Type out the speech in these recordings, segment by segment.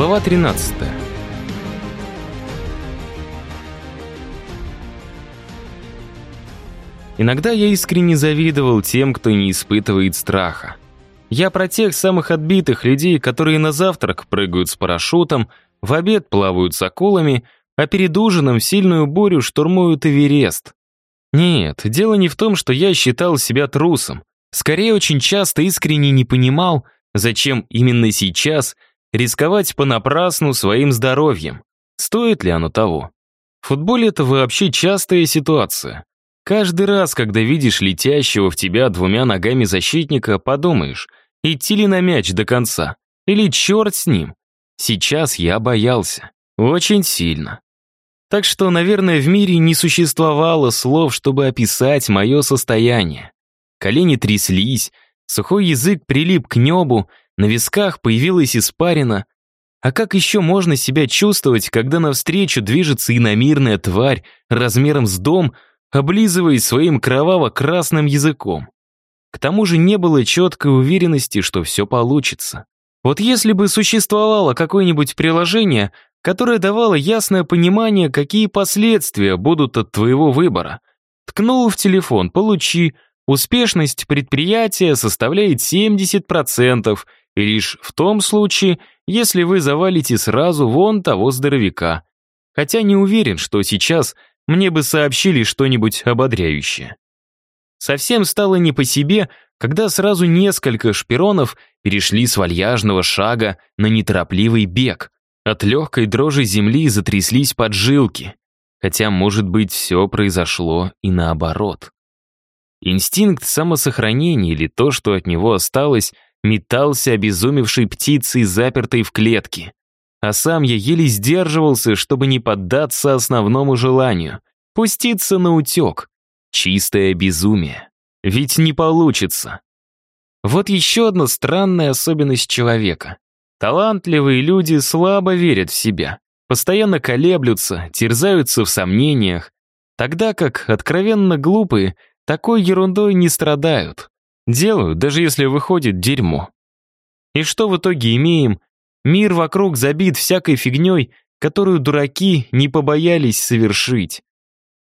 Глава 13. Иногда я искренне завидовал тем, кто не испытывает страха. Я про тех самых отбитых людей, которые на завтрак прыгают с парашютом, в обед плавают с акулами, а перед ужином в сильную бурю штурмуют Эверест. Нет, дело не в том, что я считал себя трусом. Скорее, очень часто искренне не понимал, зачем именно сейчас рисковать понапрасну своим здоровьем. Стоит ли оно того? В футболе это вообще частая ситуация. Каждый раз, когда видишь летящего в тебя двумя ногами защитника, подумаешь, идти ли на мяч до конца, или черт с ним. Сейчас я боялся. Очень сильно. Так что, наверное, в мире не существовало слов, чтобы описать мое состояние. Колени тряслись, сухой язык прилип к небу, на висках появилась испарина. А как еще можно себя чувствовать, когда навстречу движется иномирная тварь размером с дом, облизываясь своим кроваво-красным языком? К тому же не было четкой уверенности, что все получится. Вот если бы существовало какое-нибудь приложение, которое давало ясное понимание, какие последствия будут от твоего выбора. Ткнул в телефон, получи, Успешность предприятия составляет 70%, и лишь в том случае, если вы завалите сразу вон того здоровяка. Хотя не уверен, что сейчас мне бы сообщили что-нибудь ободряющее. Совсем стало не по себе, когда сразу несколько шпиронов перешли с вальяжного шага на неторопливый бег. От легкой дрожи земли затряслись поджилки. Хотя, может быть, все произошло и наоборот. Инстинкт самосохранения или то, что от него осталось, метался обезумевшей птицей, запертой в клетке. А сам я еле сдерживался, чтобы не поддаться основному желанию — пуститься на утек. Чистое безумие. Ведь не получится. Вот еще одна странная особенность человека. Талантливые люди слабо верят в себя, постоянно колеблются, терзаются в сомнениях, тогда как откровенно глупые — такой ерундой не страдают. Делают, даже если выходит дерьмо. И что в итоге имеем? Мир вокруг забит всякой фигней, которую дураки не побоялись совершить.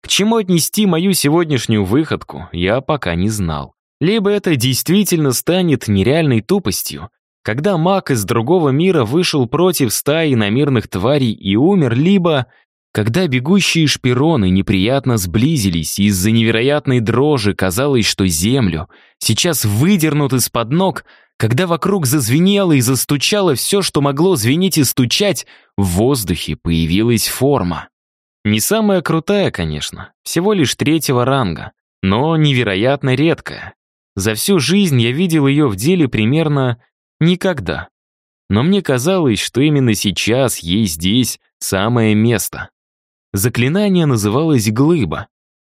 К чему отнести мою сегодняшнюю выходку, я пока не знал. Либо это действительно станет нереальной тупостью, когда маг из другого мира вышел против стаи намирных тварей и умер, либо когда бегущие шпироны неприятно сблизились, и из-за невероятной дрожи казалось, что землю сейчас выдернут из-под ног, когда вокруг зазвенело и застучало все, что могло звенеть и стучать, в воздухе появилась форма. Не самая крутая, конечно, всего лишь третьего ранга, но невероятно редкая. За всю жизнь я видел ее в деле примерно никогда. Но мне казалось, что именно сейчас ей здесь самое место. Заклинание называлось «Глыба».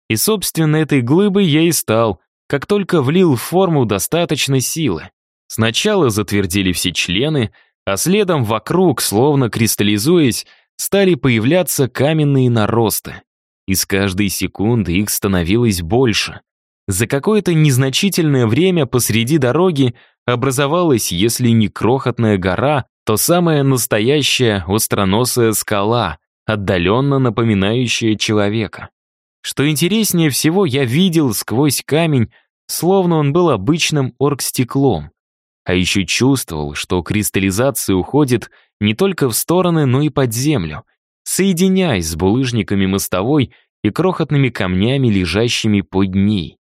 И, собственно, этой глыбой я и стал, как только влил в форму достаточно силы. Сначала затвердили все члены, а следом вокруг, словно кристаллизуясь, стали появляться каменные наросты. И с каждой секунды их становилось больше. За какое-то незначительное время посреди дороги образовалась, если не крохотная гора, то самая настоящая остроносая скала, отдаленно напоминающее человека. Что интереснее всего, я видел сквозь камень, словно он был обычным оргстеклом. А еще чувствовал, что кристаллизация уходит не только в стороны, но и под землю, соединяясь с булыжниками мостовой и крохотными камнями, лежащими под ней.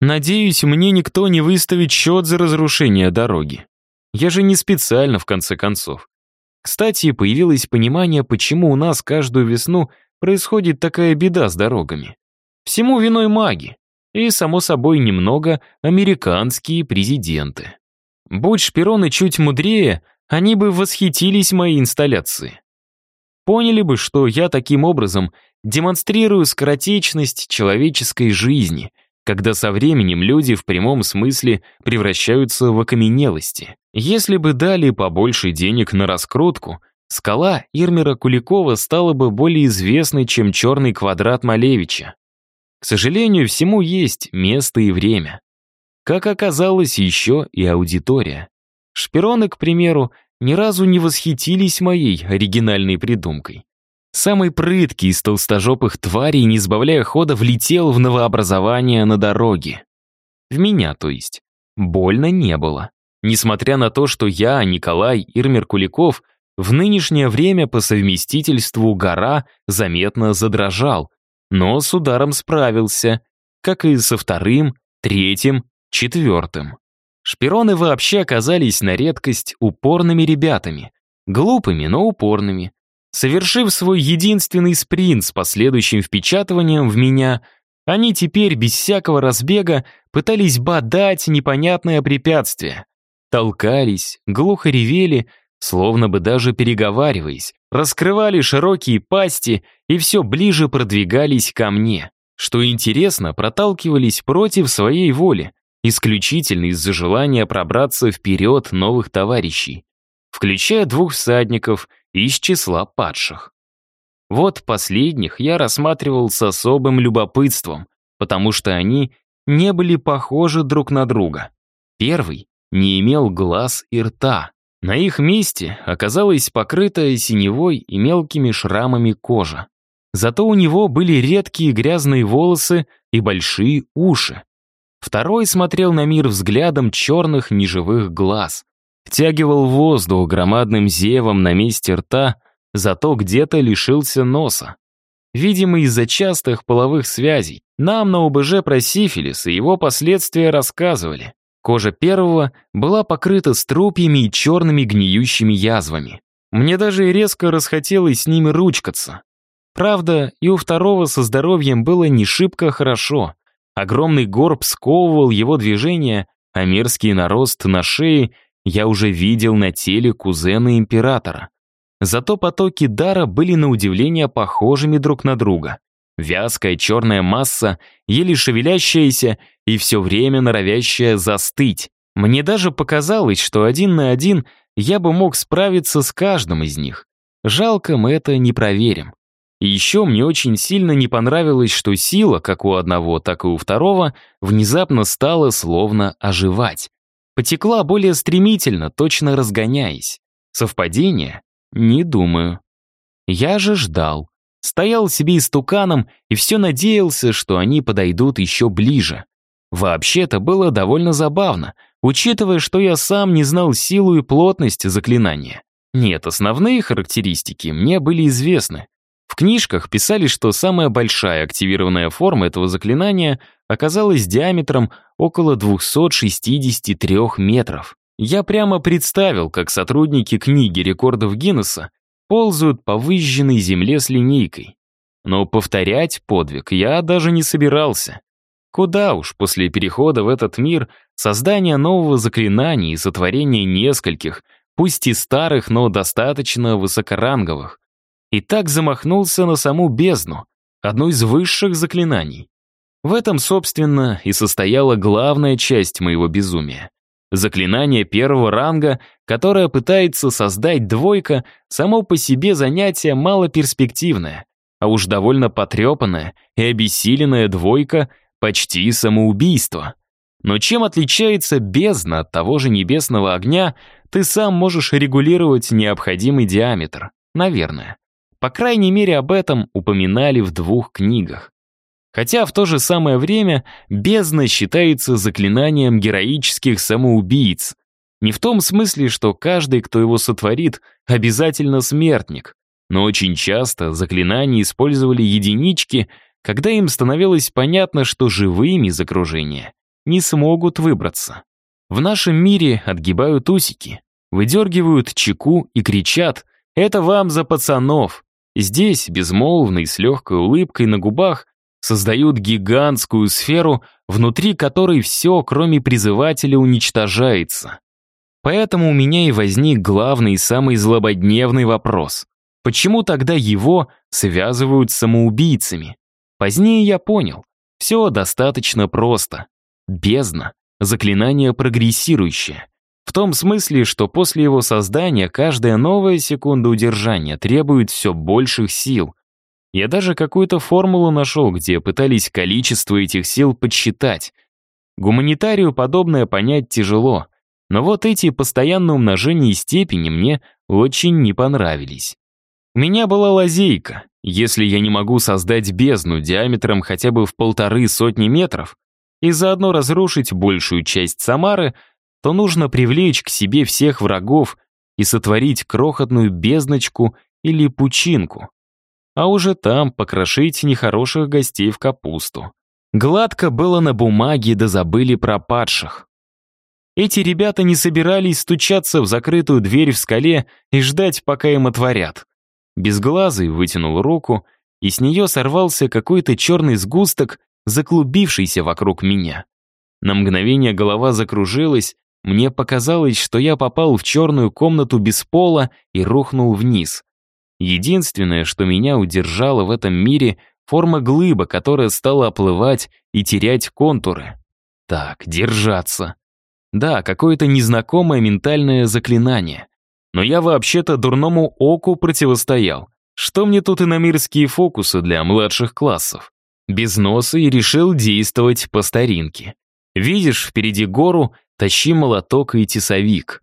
Надеюсь, мне никто не выставит счет за разрушение дороги. Я же не специально, в конце концов. Кстати, появилось понимание, почему у нас каждую весну происходит такая беда с дорогами. Всему виной маги. И, само собой, немного американские президенты. Будь шпионы чуть мудрее, они бы восхитились моей инсталляцией. Поняли бы, что я таким образом демонстрирую скоротечность человеческой жизни — когда со временем люди в прямом смысле превращаются в окаменелости. Если бы дали побольше денег на раскрутку, скала Ирмера Куликова стала бы более известной, чем черный квадрат Малевича. К сожалению, всему есть место и время. Как оказалось, еще и аудитория. Шпироны, к примеру, ни разу не восхитились моей оригинальной придумкой. Самый прыткий из толстожопых тварей, не сбавляя хода, влетел в новообразование на дороге. В меня, то есть. Больно не было. Несмотря на то, что я, Николай Ирмер Куликов, в нынешнее время по совместительству гора заметно задрожал, но с ударом справился, как и со вторым, третьим, четвертым. Шпироны вообще оказались на редкость упорными ребятами. Глупыми, но упорными. Совершив свой единственный спринт с последующим впечатыванием в меня, они теперь без всякого разбега пытались бодать непонятное препятствие. Толкались, глухо ревели, словно бы даже переговариваясь, раскрывали широкие пасти и все ближе продвигались ко мне. Что интересно, проталкивались против своей воли, исключительно из-за желания пробраться вперед новых товарищей, включая двух всадников из числа падших. Вот последних я рассматривал с особым любопытством, потому что они не были похожи друг на друга. Первый не имел глаз и рта. На их месте оказалась покрытая синевой и мелкими шрамами кожа. Зато у него были редкие грязные волосы и большие уши. Второй смотрел на мир взглядом черных неживых глаз. Втягивал воздух громадным зевом на месте рта, зато где-то лишился носа. Видимо, из-за частых половых связей. Нам на ОБЖ про сифилис и его последствия рассказывали. Кожа первого была покрыта струпьями и черными гниющими язвами. Мне даже резко расхотелось с ними ручкаться. Правда, и у второго со здоровьем было не шибко хорошо. Огромный горб сковывал его движение, а мерзкий нарост на шее я уже видел на теле кузена императора. Зато потоки дара были на удивление похожими друг на друга. Вязкая черная масса, еле шевелящаяся и все время норовящая застыть. Мне даже показалось, что один на один я бы мог справиться с каждым из них. Жалко, мы это не проверим. И еще мне очень сильно не понравилось, что сила, как у одного, так и у второго, внезапно стала словно оживать. Потекла более стремительно, точно разгоняясь. Совпадение? Не думаю. Я же ждал. Стоял себе истуканом и все надеялся, что они подойдут еще ближе. Вообще-то было довольно забавно, учитывая, что я сам не знал силу и плотность заклинания. Нет, основные характеристики мне были известны. Книжках писали, что самая большая активированная форма этого заклинания оказалась диаметром около 263 метров. Я прямо представил, как сотрудники книги рекордов Гиннесса ползают по выжженной земле с линейкой. Но повторять подвиг я даже не собирался. Куда уж после перехода в этот мир создания нового заклинания и сотворения нескольких, пусть и старых, но достаточно высокоранговых, и так замахнулся на саму бездну, одно из высших заклинаний. В этом, собственно, и состояла главная часть моего безумия. Заклинание первого ранга, которое пытается создать двойка, само по себе занятие малоперспективное, а уж довольно потрепанная и обессиленная двойка — почти самоубийство. Но чем отличается бездна от того же небесного огня, ты сам можешь регулировать необходимый диаметр, наверное. По крайней мере, об этом упоминали в двух книгах. Хотя в то же самое время бездна считается заклинанием героических самоубийц. Не в том смысле, что каждый, кто его сотворит, обязательно смертник. Но очень часто заклинания использовали единички, когда им становилось понятно, что живыми из окружения не смогут выбраться. В нашем мире отгибают усики, выдергивают чеку и кричат «Это вам за пацанов!» Здесь, безмолвный, с легкой улыбкой на губах, создают гигантскую сферу, внутри которой все, кроме призывателя, уничтожается. Поэтому у меня и возник главный и самый злободневный вопрос. Почему тогда его связывают с самоубийцами? Позднее я понял. Все достаточно просто. Бездна — заклинание прогрессирующее. В том смысле, что после его создания каждая новая секунда удержания требует все больших сил. Я даже какую-то формулу нашел, где пытались количество этих сил подсчитать. Гуманитарию подобное понять тяжело. Но вот эти постоянные умножения степени мне очень не понравились. У меня была лазейка. Если я не могу создать бездну диаметром хотя бы в полторы сотни метров и заодно разрушить большую часть Самары, то нужно привлечь к себе всех врагов и сотворить крохотную бездночку или пучинку. А уже там покрошить нехороших гостей в капусту. Гладко было на бумаге, да забыли про падших. Эти ребята не собирались стучаться в закрытую дверь в скале и ждать, пока им отворят. Безглазый вытянул руку, и с нее сорвался какой-то черный сгусток, заклубившийся вокруг меня. На мгновение голова закружилась, мне показалось, что я попал в черную комнату без пола и рухнул вниз. Единственное, что меня удержало в этом мире, форма глыба, которая стала оплывать и терять контуры. Так, держаться. Да, какое-то незнакомое ментальное заклинание. Но я вообще-то дурному оку противостоял. Что мне тут иномирские фокусы для младших классов? Без носа и решил действовать по старинке. Видишь, впереди гору, тащи молоток и тесовик.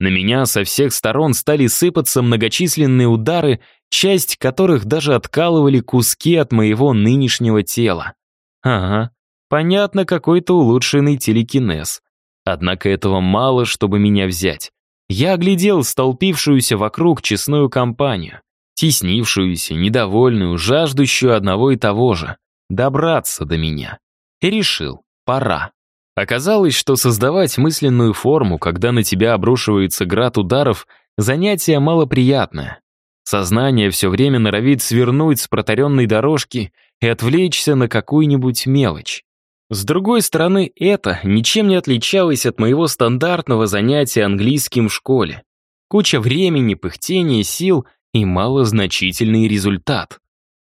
На меня со всех сторон стали сыпаться многочисленные удары, часть которых даже откалывали куски от моего нынешнего тела. Ага, понятно, какой-то улучшенный телекинез. Однако этого мало, чтобы меня взять. Я оглядел столпившуюся вокруг честную компанию, теснившуюся, недовольную, жаждущую одного и того же — добраться до меня. И решил, пора. Оказалось, что создавать мысленную форму, когда на тебя обрушивается град ударов, занятие малоприятное. Сознание все время норовит свернуть с протаренной дорожки и отвлечься на какую-нибудь мелочь. С другой стороны, это ничем не отличалось от моего стандартного занятия английским в школе. Куча времени, пыхтения, сил и малозначительный результат.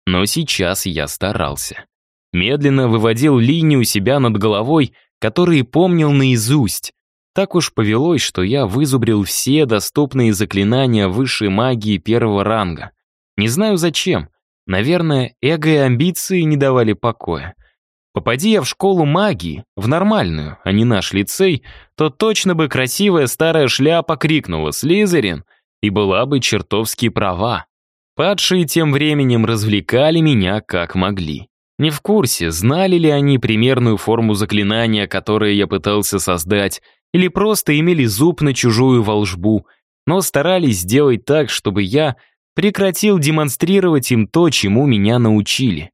Но сейчас я старался. Медленно выводил линию себя над головой, которые помнил наизусть. Так уж повелось, что я вызубрил все доступные заклинания высшей магии первого ранга. Не знаю зачем. Наверное, эго и амбиции не давали покоя. Попади я в школу магии, в нормальную, а не наш лицей, то точно бы красивая старая шляпа крикнула «Слизерин!» и была бы чертовски права. Падшие тем временем развлекали меня как могли. Не в курсе, знали ли они примерную форму заклинания, которое я пытался создать, или просто имели зуб на чужую волжбу, но старались сделать так, чтобы я прекратил демонстрировать им то, чему меня научили.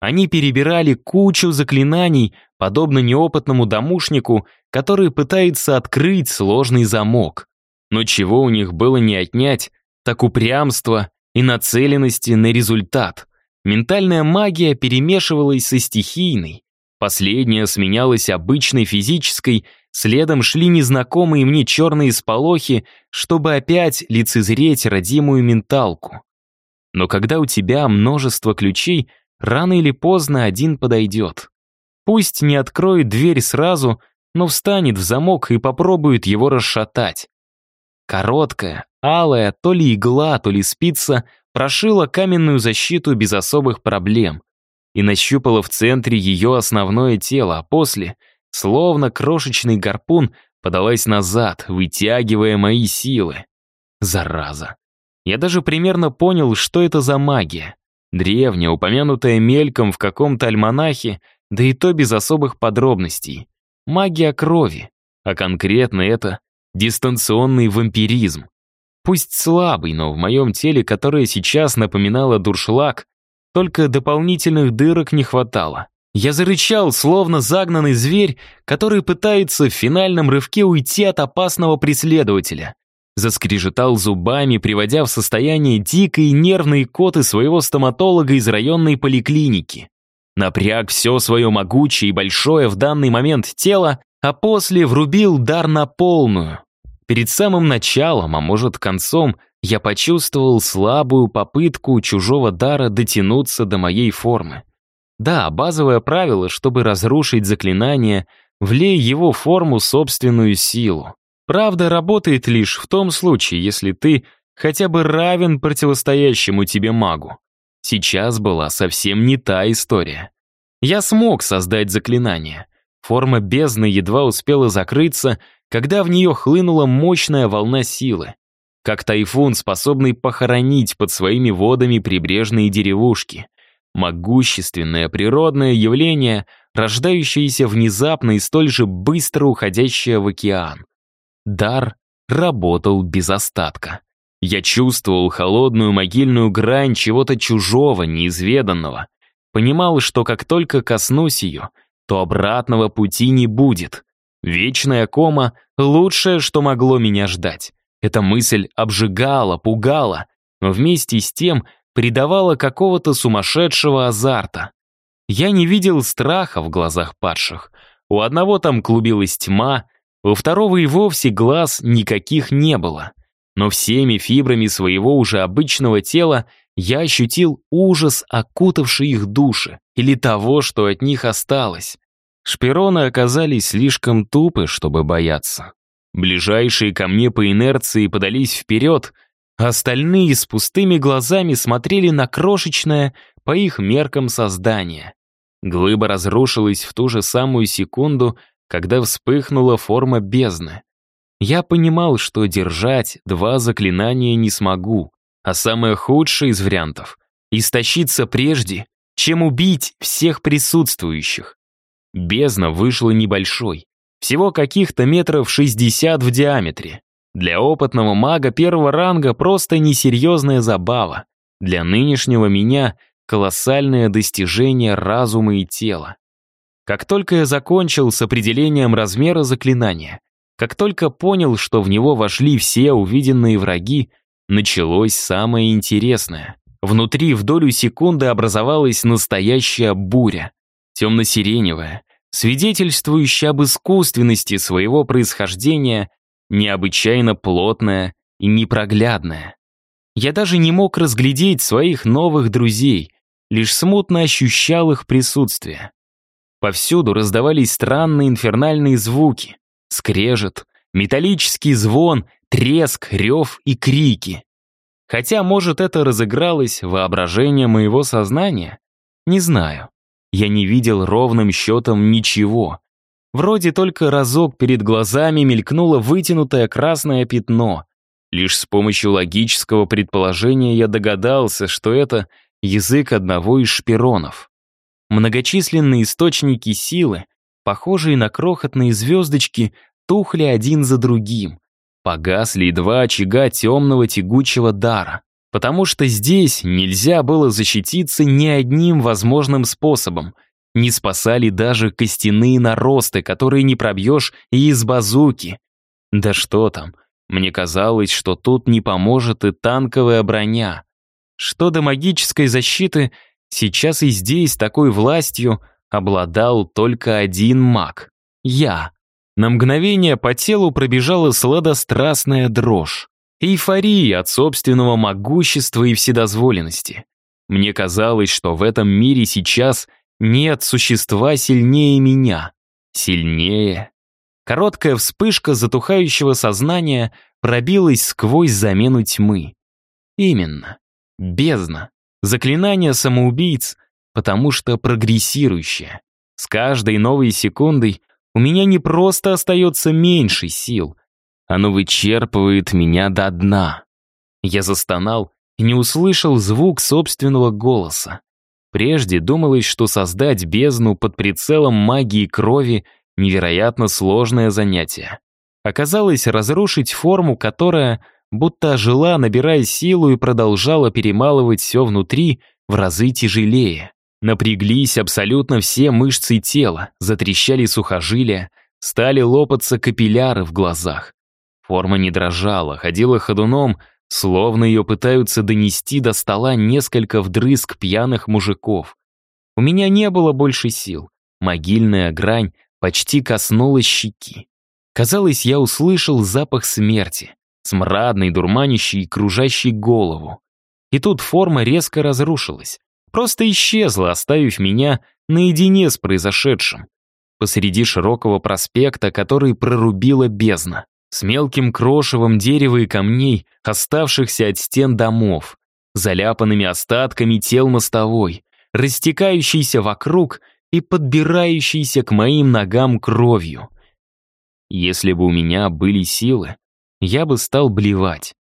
Они перебирали кучу заклинаний, подобно неопытному домушнику, который пытается открыть сложный замок. Но чего у них было не отнять, так упрямство и нацеленности на результат. Ментальная магия перемешивалась со стихийной. Последняя сменялась обычной физической, следом шли незнакомые мне черные сполохи, чтобы опять лицезреть родимую менталку. Но когда у тебя множество ключей — Рано или поздно один подойдет. Пусть не откроет дверь сразу, но встанет в замок и попробует его расшатать. Короткая, алая, то ли игла, то ли спица прошила каменную защиту без особых проблем и нащупала в центре ее основное тело, а после, словно крошечный гарпун, подалась назад, вытягивая мои силы. Зараза. Я даже примерно понял, что это за магия. Древняя, упомянутая мельком в каком-то альманахе, да и то без особых подробностей. Магия крови, а конкретно это дистанционный вампиризм. Пусть слабый, но в моем теле, которое сейчас напоминало дуршлаг, только дополнительных дырок не хватало. Я зарычал, словно загнанный зверь, который пытается в финальном рывке уйти от опасного преследователя заскрежетал зубами, приводя в состояние дикой нервные коты своего стоматолога из районной поликлиники. Напряг все свое могучее и большое в данный момент тело, а после врубил дар на полную. Перед самым началом, а может концом, я почувствовал слабую попытку чужого дара дотянуться до моей формы. Да, базовое правило, чтобы разрушить заклинание, влей его форму собственную силу. Правда, работает лишь в том случае, если ты хотя бы равен противостоящему тебе магу. Сейчас была совсем не та история. Я смог создать заклинание. Форма бездны едва успела закрыться, когда в нее хлынула мощная волна силы. Как тайфун, способный похоронить под своими водами прибрежные деревушки. Могущественное природное явление, рождающееся внезапно и столь же быстро уходящее в океан. Дар работал без остатка. Я чувствовал холодную могильную грань чего-то чужого, неизведанного. Понимал, что как только коснусь ее — то обратного пути не будет. Вечная кома — лучшее, что могло меня ждать. Эта мысль обжигала, пугала, но вместе с тем придавала какого-то сумасшедшего азарта. Я не видел страха в глазах падших. У одного там клубилась тьма, у второго и вовсе глаз никаких не было. Но всеми фибрами своего уже обычного тела я ощутил ужас, окутавший их души, или того, что от них осталось. Шпироны оказались слишком тупы, чтобы бояться. Ближайшие ко мне по инерции подались вперед, а остальные с пустыми глазами смотрели на крошечное, по их меркам, создание. Глыба разрушилась в ту же самую секунду, когда вспыхнула форма бездны. Я понимал, что держать два заклинания не смогу, а самое худшее из вариантов — истощиться прежде, чем убить всех присутствующих. Бездна вышла небольшой, всего каких-то метров 60 в диаметре. Для опытного мага первого ранга просто несерьезная забава. Для нынешнего меня — колоссальное достижение разума и тела. Как только я закончил с определением размера заклинания, как только понял, что в него вошли все увиденные враги, началось самое интересное. Внутри в долю секунды образовалась настоящая буря. Темно-сиреневая, свидетельствующая об искусственности своего происхождения, необычайно плотная и непроглядная. Я даже не мог разглядеть своих новых друзей, лишь смутно ощущал их присутствие. Повсюду раздавались странные инфернальные звуки, скрежет, металлический звон треск, рев и крики. Хотя, может, это разыгралось воображение моего сознания? Не знаю. Я не видел ровным счетом ничего. Вроде только разок перед глазами мелькнуло вытянутое красное пятно. Лишь с помощью логического предположения я догадался, что это язык одного из шпиронов. Многочисленные источники силы, похожие на крохотные звездочки, тухли один за другим. Погасли два очага темного тягучего дара, потому что здесь нельзя было защититься ни одним возможным способом. Не спасали даже костяные наросты, которые не пробьешь и из базуки. Да что там, мне казалось, что тут не поможет и танковая броня. Что до магической защиты, сейчас и здесь такой властью обладал только один маг — я. На мгновение по телу пробежала сладострастная дрожь. Эйфория от собственного могущества и вседозволенности. Мне казалось, что в этом мире сейчас нет существа сильнее меня. Сильнее. Короткая вспышка затухающего сознания пробилась сквозь замену тьмы. Именно. Бездна. Заклинание самоубийц, потому что прогрессирующее. С каждой новой секундой у меня не просто остается меньше сил, оно вычерпывает меня до дна. Я застонал и не услышал звук собственного голоса. Прежде думалось, что создать бездну под прицелом магии крови — невероятно сложное занятие. Оказалось, разрушить форму, которая будто ожила, набирая силу и продолжала перемалывать все внутри, в разы тяжелее. Напряглись абсолютно все мышцы тела, затрещали сухожилия, стали лопаться капилляры в глазах. Форма не дрожала, ходила ходуном, словно ее пытаются донести до стола несколько вдрызг пьяных мужиков. У меня не было больше сил. Могильная грань почти коснулась щеки. Казалось, я услышал запах смерти, смрадный, дурманящий и кружащий голову. И тут форма резко разрушилась просто исчезла, оставив меня наедине с произошедшим. Посреди широкого проспекта, который прорубила бездна, с мелким крошевом дерева и камней, оставшихся от стен домов, заляпанными остатками тел мостовой, растекающейся вокруг и подбирающейся к моим ногам кровью. Если бы у меня были силы, я бы стал блевать.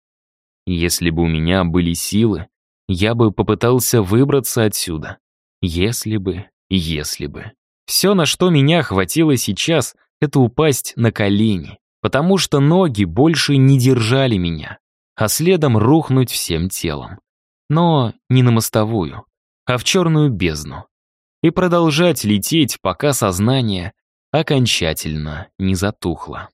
Если бы у меня были силы, я бы попытался выбраться отсюда. Если бы, если бы. Все, на что меня хватило сейчас, это упасть на колени, потому что ноги больше не держали меня, а следом рухнуть всем телом. Но не на мостовую, а в черную бездну. И продолжать лететь, пока сознание окончательно не затухло.